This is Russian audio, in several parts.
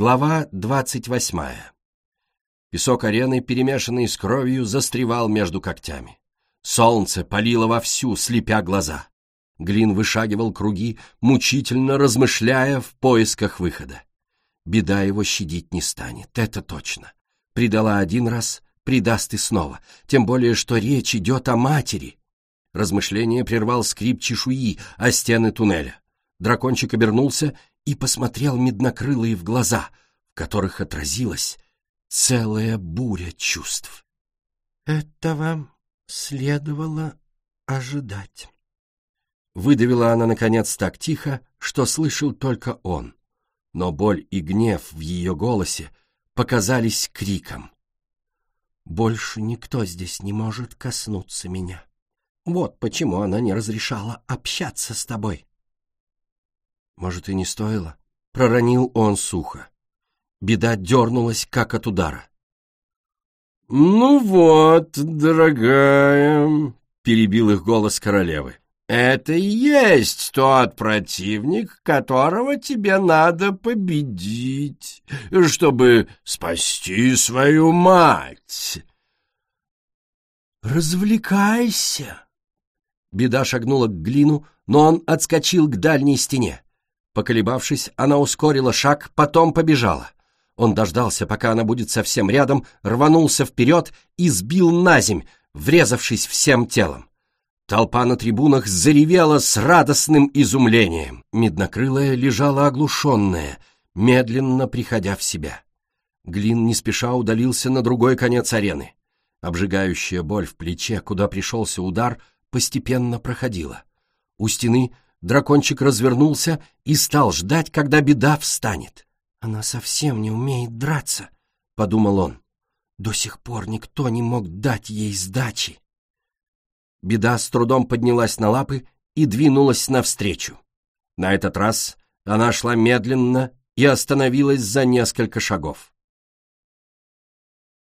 Глава двадцать восьмая. Песок арены, перемешанный с кровью, застревал между когтями. Солнце палило вовсю, слепя глаза. Глин вышагивал круги, мучительно размышляя в поисках выхода. Беда его щадить не станет, это точно. Предала один раз, предаст и снова, тем более, что речь идет о матери. Размышление прервал скрип чешуи о стены туннеля. Дракончик обернулся и посмотрел меднокрылые в глаза, в которых отразилась целая буря чувств. «Этого следовало ожидать». Выдавила она, наконец, так тихо, что слышал только он. Но боль и гнев в ее голосе показались криком. «Больше никто здесь не может коснуться меня. Вот почему она не разрешала общаться с тобой». Может, и не стоило? Проронил он сухо. Беда дернулась, как от удара. «Ну вот, дорогая», — перебил их голос королевы, — «это и есть тот противник, которого тебе надо победить, чтобы спасти свою мать». «Развлекайся!» Беда шагнула к глину, но он отскочил к дальней стене. Поколебавшись, она ускорила шаг, потом побежала. Он дождался, пока она будет совсем рядом, рванулся вперед и сбил на врезавшись всем телом. Толпа на трибунах заревела с радостным изумлением. Меднокрылая лежала оглушенная, медленно приходя в себя. Глин не спеша удалился на другой конец арены. Обжигающая боль в плече, куда пришелся удар, постепенно проходила. У стены дракончик развернулся и стал ждать, когда беда встанет. «Она совсем не умеет драться», — подумал он. «До сих пор никто не мог дать ей сдачи». Беда с трудом поднялась на лапы и двинулась навстречу. На этот раз она шла медленно и остановилась за несколько шагов.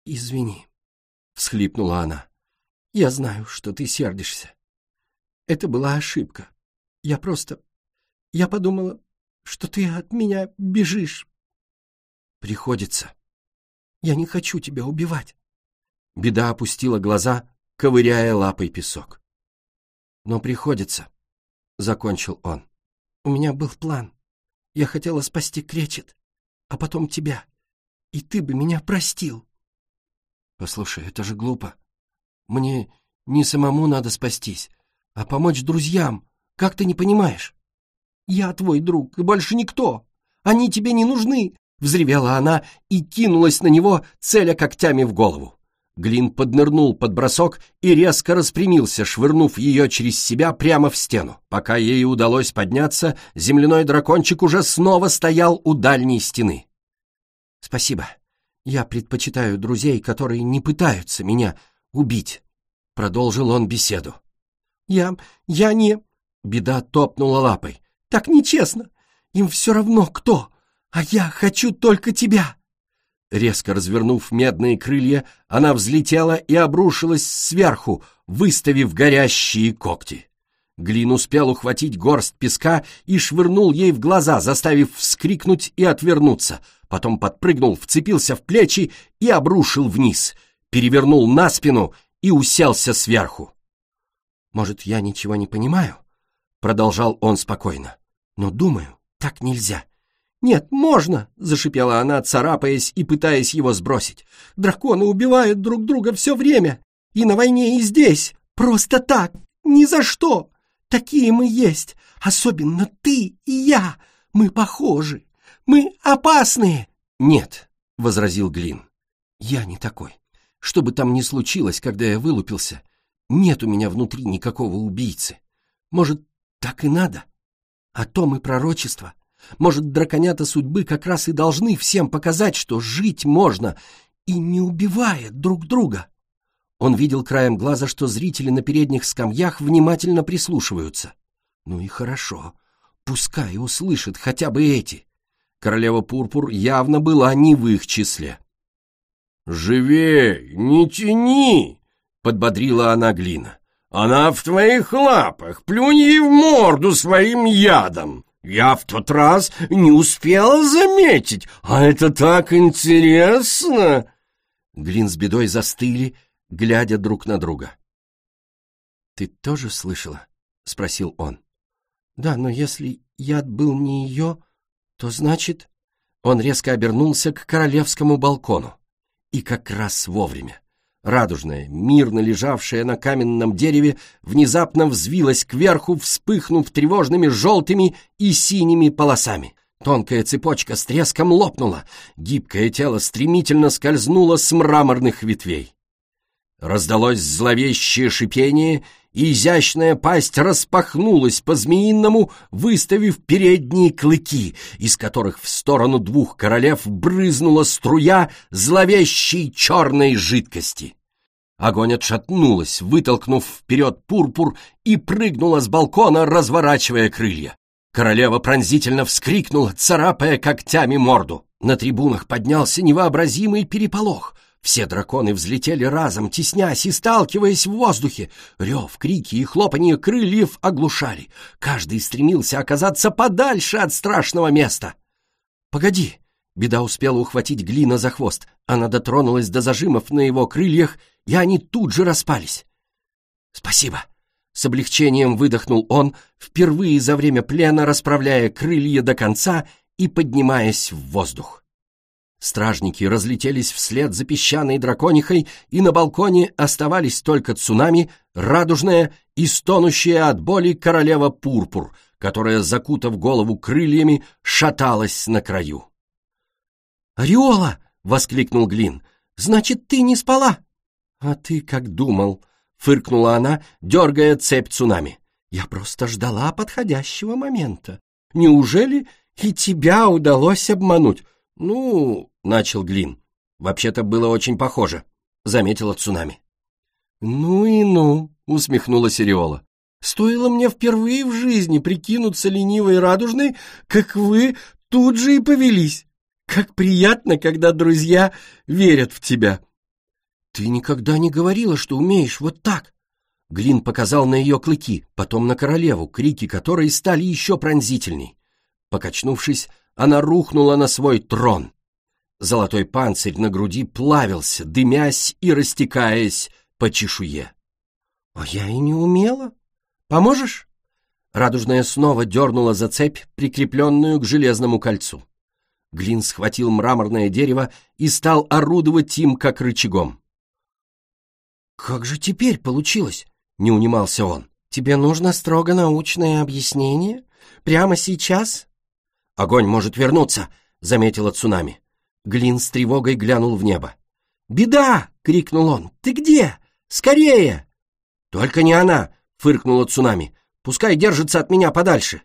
«Извини», — всхлипнула она. «Я знаю, что ты сердишься. Это была ошибка. Я просто... Я подумала, что ты от меня бежишь. Приходится. Я не хочу тебя убивать. Беда опустила глаза, ковыряя лапой песок. Но приходится, — закончил он. У меня был план. Я хотела спасти Кречет, а потом тебя. И ты бы меня простил. Послушай, это же глупо. Мне не самому надо спастись, а помочь друзьям. Как ты не понимаешь? Я твой друг, и больше никто. Они тебе не нужны, взревела она и кинулась на него, целя когтями в голову. Глин поднырнул под бросок и резко распрямился, швырнув ее через себя прямо в стену. Пока ей удалось подняться, земляной дракончик уже снова стоял у дальней стены. «Спасибо. Я предпочитаю друзей, которые не пытаются меня убить», — продолжил он беседу. «Я... я не...» Беда топнула лапой. «Так нечестно! Им все равно кто, а я хочу только тебя!» Резко развернув медные крылья, она взлетела и обрушилась сверху, выставив горящие когти. Глин успел ухватить горсть песка и швырнул ей в глаза, заставив вскрикнуть и отвернуться. Потом подпрыгнул, вцепился в плечи и обрушил вниз, перевернул на спину и уселся сверху. «Может, я ничего не понимаю?» Продолжал он спокойно. «Но думаю, так нельзя». «Нет, можно!» — зашипела она, царапаясь и пытаясь его сбросить. «Драконы убивают друг друга все время. И на войне, и здесь. Просто так. Ни за что. Такие мы есть. Особенно ты и я. Мы похожи. Мы опасные». «Нет», — возразил Глин. «Я не такой. Что бы там ни случилось, когда я вылупился, нет у меня внутри никакого убийцы. Может, так и надо. О том и пророчество. Может, драконята судьбы как раз и должны всем показать, что жить можно и не убивая друг друга. Он видел краем глаза, что зрители на передних скамьях внимательно прислушиваются. Ну и хорошо. Пускай услышат хотя бы эти. Королева Пурпур явно была не в их числе. «Живей, не тяни!» — подбодрила она Глина. Она в твоих лапах, плюнь ей в морду своим ядом. Я в тот раз не успела заметить, а это так интересно!» Глин с бедой застыли, глядя друг на друга. «Ты тоже слышала?» — спросил он. «Да, но если яд был не ее, то значит...» Он резко обернулся к королевскому балкону. И как раз вовремя. Радужная, мирно лежавшая на каменном дереве, внезапно взвилась кверху, вспыхнув тревожными желтыми и синими полосами. Тонкая цепочка с треском лопнула, гибкое тело стремительно скользнуло с мраморных ветвей. Раздалось зловещее шипение, и изящная пасть распахнулась по-змеиному, выставив передние клыки, из которых в сторону двух королев брызнула струя зловещей черной жидкости. Огонь отшатнулась, вытолкнув вперед пурпур, и прыгнула с балкона, разворачивая крылья. Королева пронзительно вскрикнула, царапая когтями морду. На трибунах поднялся невообразимый переполох. Все драконы взлетели разом, теснясь и сталкиваясь в воздухе. Рев, крики и хлопанье крыльев оглушали. Каждый стремился оказаться подальше от страшного места. «Погоди!» Беда успела ухватить Глина за хвост. Она дотронулась до зажимов на его крыльях, и они тут же распались. «Спасибо!» С облегчением выдохнул он, впервые за время плена расправляя крылья до конца и поднимаясь в воздух. Стражники разлетелись вслед за песчаной драконихой, и на балконе оставались только цунами, радужная и стонущая от боли королева Пурпур, которая, закутав голову крыльями, шаталась на краю. «Ореола!» — воскликнул Глин. «Значит, ты не спала?» «А ты как думал?» — фыркнула она, дергая цепь цунами. «Я просто ждала подходящего момента. Неужели и тебя удалось обмануть?» «Ну...» — начал Глин. «Вообще-то было очень похоже», — заметила Цунами. «Ну и ну», — усмехнулась Ореола. «Стоило мне впервые в жизни прикинуться ленивой и радужной, как вы тут же и повелись. Как приятно, когда друзья верят в тебя». «Ты никогда не говорила, что умеешь вот так», Глин показал на ее клыки, потом на королеву, крики которой стали еще пронзительней. Покачнувшись, она рухнула на свой трон. Золотой панцирь на груди плавился, дымясь и растекаясь по чешуе. — А я и не умела. Поможешь? Радужная снова дернула за цепь, прикрепленную к железному кольцу. Глин схватил мраморное дерево и стал орудовать им как рычагом. «Как же теперь получилось?» — не унимался он. «Тебе нужно строго научное объяснение? Прямо сейчас?» «Огонь может вернуться», — заметила цунами. Глин с тревогой глянул в небо. «Беда!» — крикнул он. «Ты где? Скорее!» «Только не она!» — фыркнула цунами. «Пускай держится от меня подальше!»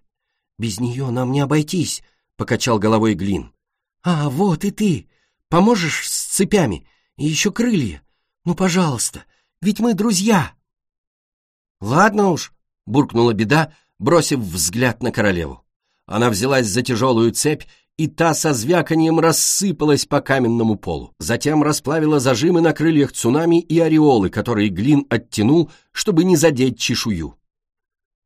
«Без нее нам не обойтись!» — покачал головой Глин. «А, вот и ты! Поможешь с цепями? И еще крылья? Ну, пожалуйста, ведь мы друзья!» «Ладно уж!» — буркнула беда, бросив взгляд на королеву. Она взялась за тяжелую цепь, и та со звяканием рассыпалась по каменному полу. Затем расплавила зажимы на крыльях цунами и ореолы, которые Глин оттянул, чтобы не задеть чешую.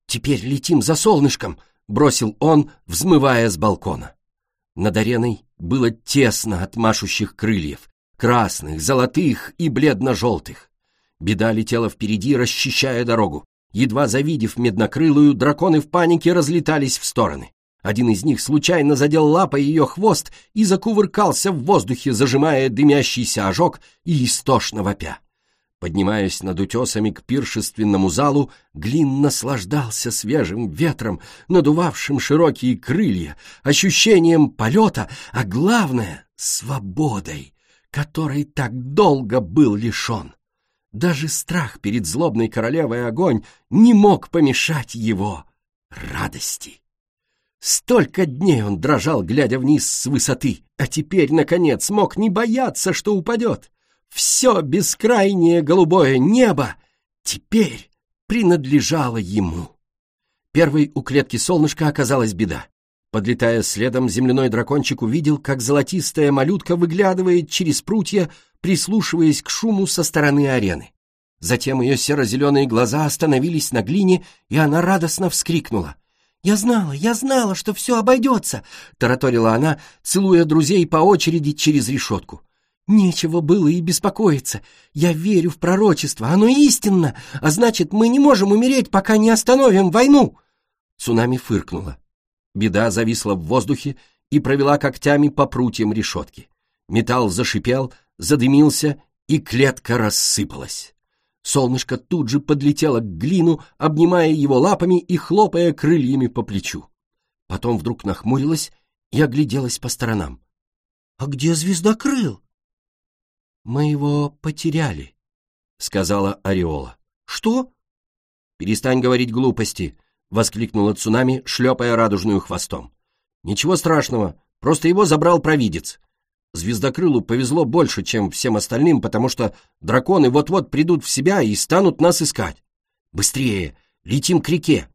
«Теперь летим за солнышком», — бросил он, взмывая с балкона. Над ареной было тесно от машущих крыльев, красных, золотых и бледно-желтых. Беда летела впереди, расчищая дорогу. Едва завидев меднокрылую, драконы в панике разлетались в стороны. Один из них случайно задел лапой ее хвост и закувыркался в воздухе, зажимая дымящийся ожог и истошно вопя. Поднимаясь над утесами к пиршественному залу, Глин наслаждался свежим ветром, надувавшим широкие крылья, ощущением полета, а главное — свободой, которой так долго был лишен. Даже страх перед злобной королевой огонь не мог помешать его радости. Столько дней он дрожал, глядя вниз с высоты, а теперь, наконец, мог не бояться, что упадет. Все бескрайнее голубое небо теперь принадлежало ему. Первой у клетки солнышка оказалась беда. Подлетая следом, земляной дракончик увидел, как золотистая малютка выглядывает через прутья, прислушиваясь к шуму со стороны арены. Затем ее серо-зеленые глаза остановились на глине, и она радостно вскрикнула. «Я знала, я знала, что все обойдется», — тараторила она, целуя друзей по очереди через решетку. «Нечего было и беспокоиться. Я верю в пророчество, оно истинно, а значит, мы не можем умереть, пока не остановим войну». Цунами фыркнула. Беда зависла в воздухе и провела когтями по прутьям решетки. Металл зашипел, задымился, и клетка рассыпалась. Солнышко тут же подлетело к глину, обнимая его лапами и хлопая крыльями по плечу. Потом вдруг нахмурилась и огляделась по сторонам. — А где звездокрыл? — Мы его потеряли, — сказала Ореола. — Что? — Перестань говорить глупости, — воскликнула цунами, шлепая радужную хвостом. — Ничего страшного, просто его забрал провидец. Звездокрылу повезло больше, чем всем остальным, потому что драконы вот-вот придут в себя и станут нас искать. Быстрее! Летим к реке!»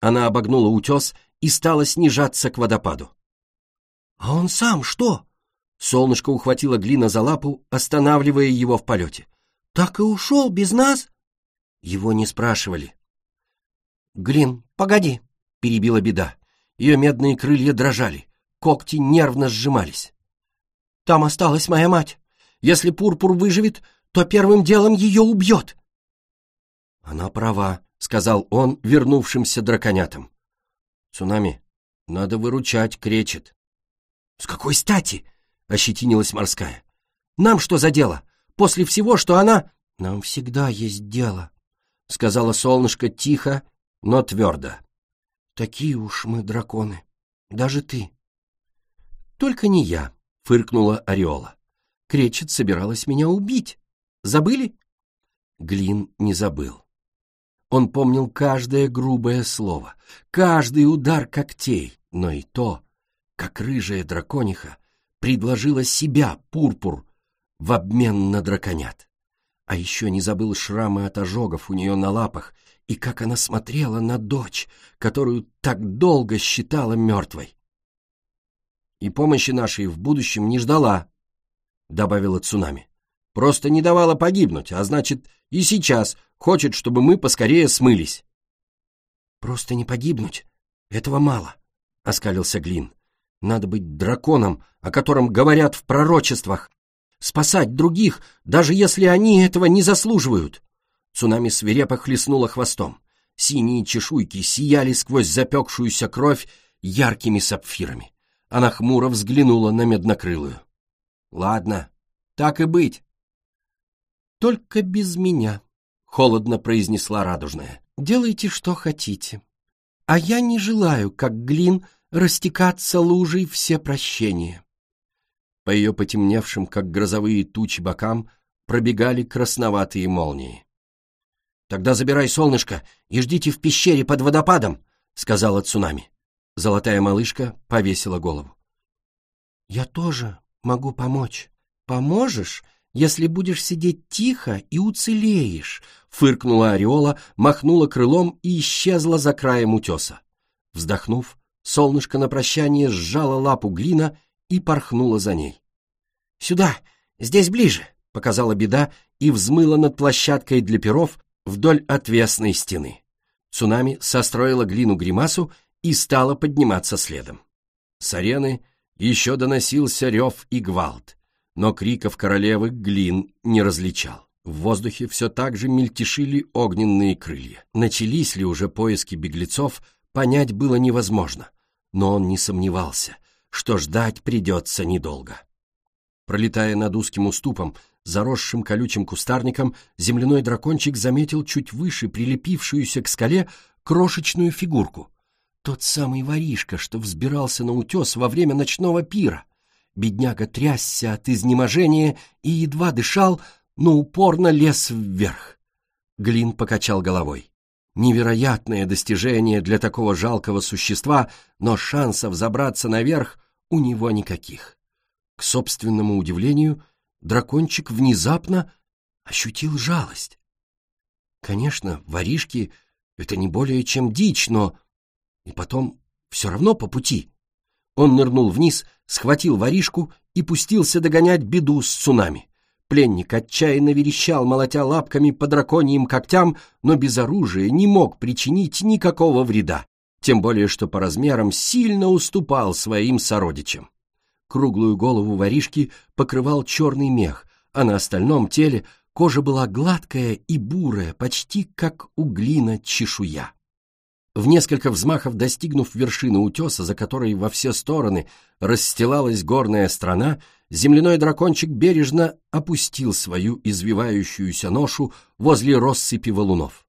Она обогнула утес и стала снижаться к водопаду. «А он сам что?» Солнышко ухватило Глина за лапу, останавливая его в полете. «Так и ушел без нас?» Его не спрашивали. «Глин, погоди!» — перебила беда. Ее медные крылья дрожали, когти нервно сжимались. Там осталась моя мать. Если Пурпур выживет, то первым делом ее убьет. Она права, сказал он вернувшимся драконятам. Цунами, надо выручать, кречет. С какой стати? Ощетинилась морская. Нам что за дело? После всего, что она... Нам всегда есть дело, сказала солнышко тихо, но твердо. Такие уж мы драконы, даже ты. Только не я, — фыркнула Ореола. «Кречет собиралась меня убить. Забыли?» Глин не забыл. Он помнил каждое грубое слово, каждый удар когтей, но и то, как рыжая дракониха предложила себя, Пурпур, в обмен на драконят. А еще не забыл шрамы от ожогов у нее на лапах и как она смотрела на дочь, которую так долго считала мертвой и помощи нашей в будущем не ждала», — добавила Цунами. «Просто не давала погибнуть, а значит, и сейчас хочет, чтобы мы поскорее смылись». «Просто не погибнуть? Этого мало», — оскалился Глин. «Надо быть драконом, о котором говорят в пророчествах. Спасать других, даже если они этого не заслуживают». Цунами свирепо хлестнула хвостом. Синие чешуйки сияли сквозь запекшуюся кровь яркими сапфирами. Она хмуро взглянула на меднокрылую. «Ладно, так и быть». «Только без меня», — холодно произнесла радужная. «Делайте, что хотите. А я не желаю, как глин, растекаться лужей все прощения». По ее потемневшим, как грозовые тучи бокам, пробегали красноватые молнии. «Тогда забирай солнышко и ждите в пещере под водопадом», — сказала Цунами. Золотая малышка повесила голову. «Я тоже могу помочь. Поможешь, если будешь сидеть тихо и уцелеешь», — фыркнула Ореола, махнула крылом и исчезла за краем утеса. Вздохнув, солнышко на прощание сжало лапу глина и порхнуло за ней. «Сюда, здесь ближе», — показала беда и взмыла над площадкой для перов вдоль отвесной стены. Цунами состроила глину гримасу и стала подниматься следом. С арены еще доносился рев и гвалт, но криков королевы Глин не различал. В воздухе все так же мельтешили огненные крылья. Начались ли уже поиски беглецов, понять было невозможно, но он не сомневался, что ждать придется недолго. Пролетая над узким уступом, заросшим колючим кустарником, земляной дракончик заметил чуть выше прилепившуюся к скале крошечную фигурку. Тот самый воришка, что взбирался на утес во время ночного пира. Бедняга трясся от изнеможения и едва дышал, но упорно лез вверх. Глин покачал головой. Невероятное достижение для такого жалкого существа, но шансов забраться наверх у него никаких. К собственному удивлению, дракончик внезапно ощутил жалость. Конечно, воришки — это не более чем дичь, но и потом все равно по пути. Он нырнул вниз, схватил воришку и пустился догонять беду с цунами. Пленник отчаянно верещал, молотя лапками по драконьим когтям, но без оружия не мог причинить никакого вреда. тем более что по размерам сильно уступал своим сородичам. Круглую голову воришки покрывал черный мех, а на остальном теле кожа была гладкая и бурая, почти как у глина чешуя. В несколько взмахов достигнув вершины утеса, за которой во все стороны расстилалась горная страна, земляной дракончик бережно опустил свою извивающуюся ношу возле россыпи валунов.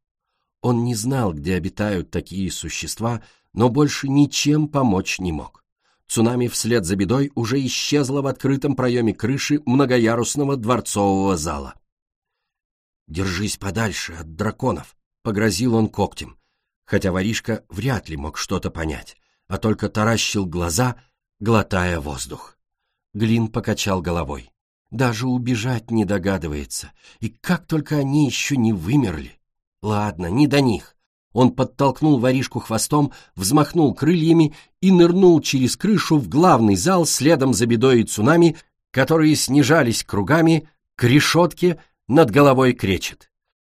Он не знал, где обитают такие существа, но больше ничем помочь не мог. Цунами вслед за бедой уже исчезла в открытом проеме крыши многоярусного дворцового зала. «Держись подальше от драконов», — погрозил он когтем хотя воришка вряд ли мог что-то понять, а только таращил глаза, глотая воздух. Глин покачал головой. Даже убежать не догадывается, и как только они еще не вымерли. Ладно, не до них. Он подтолкнул воришку хвостом, взмахнул крыльями и нырнул через крышу в главный зал следом за бедой и цунами, которые снижались кругами к решетке над головой кречет.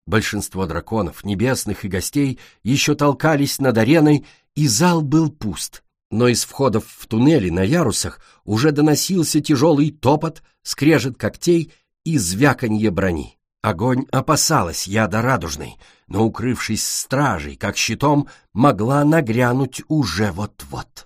Большинство драконов, небесных и гостей еще толкались над ареной, и зал был пуст. Но из входов в туннели на ярусах уже доносился тяжелый топот, скрежет когтей и звяканье брони. Огонь опасалась яда радужной, но, укрывшись стражей, как щитом, могла нагрянуть уже вот-вот.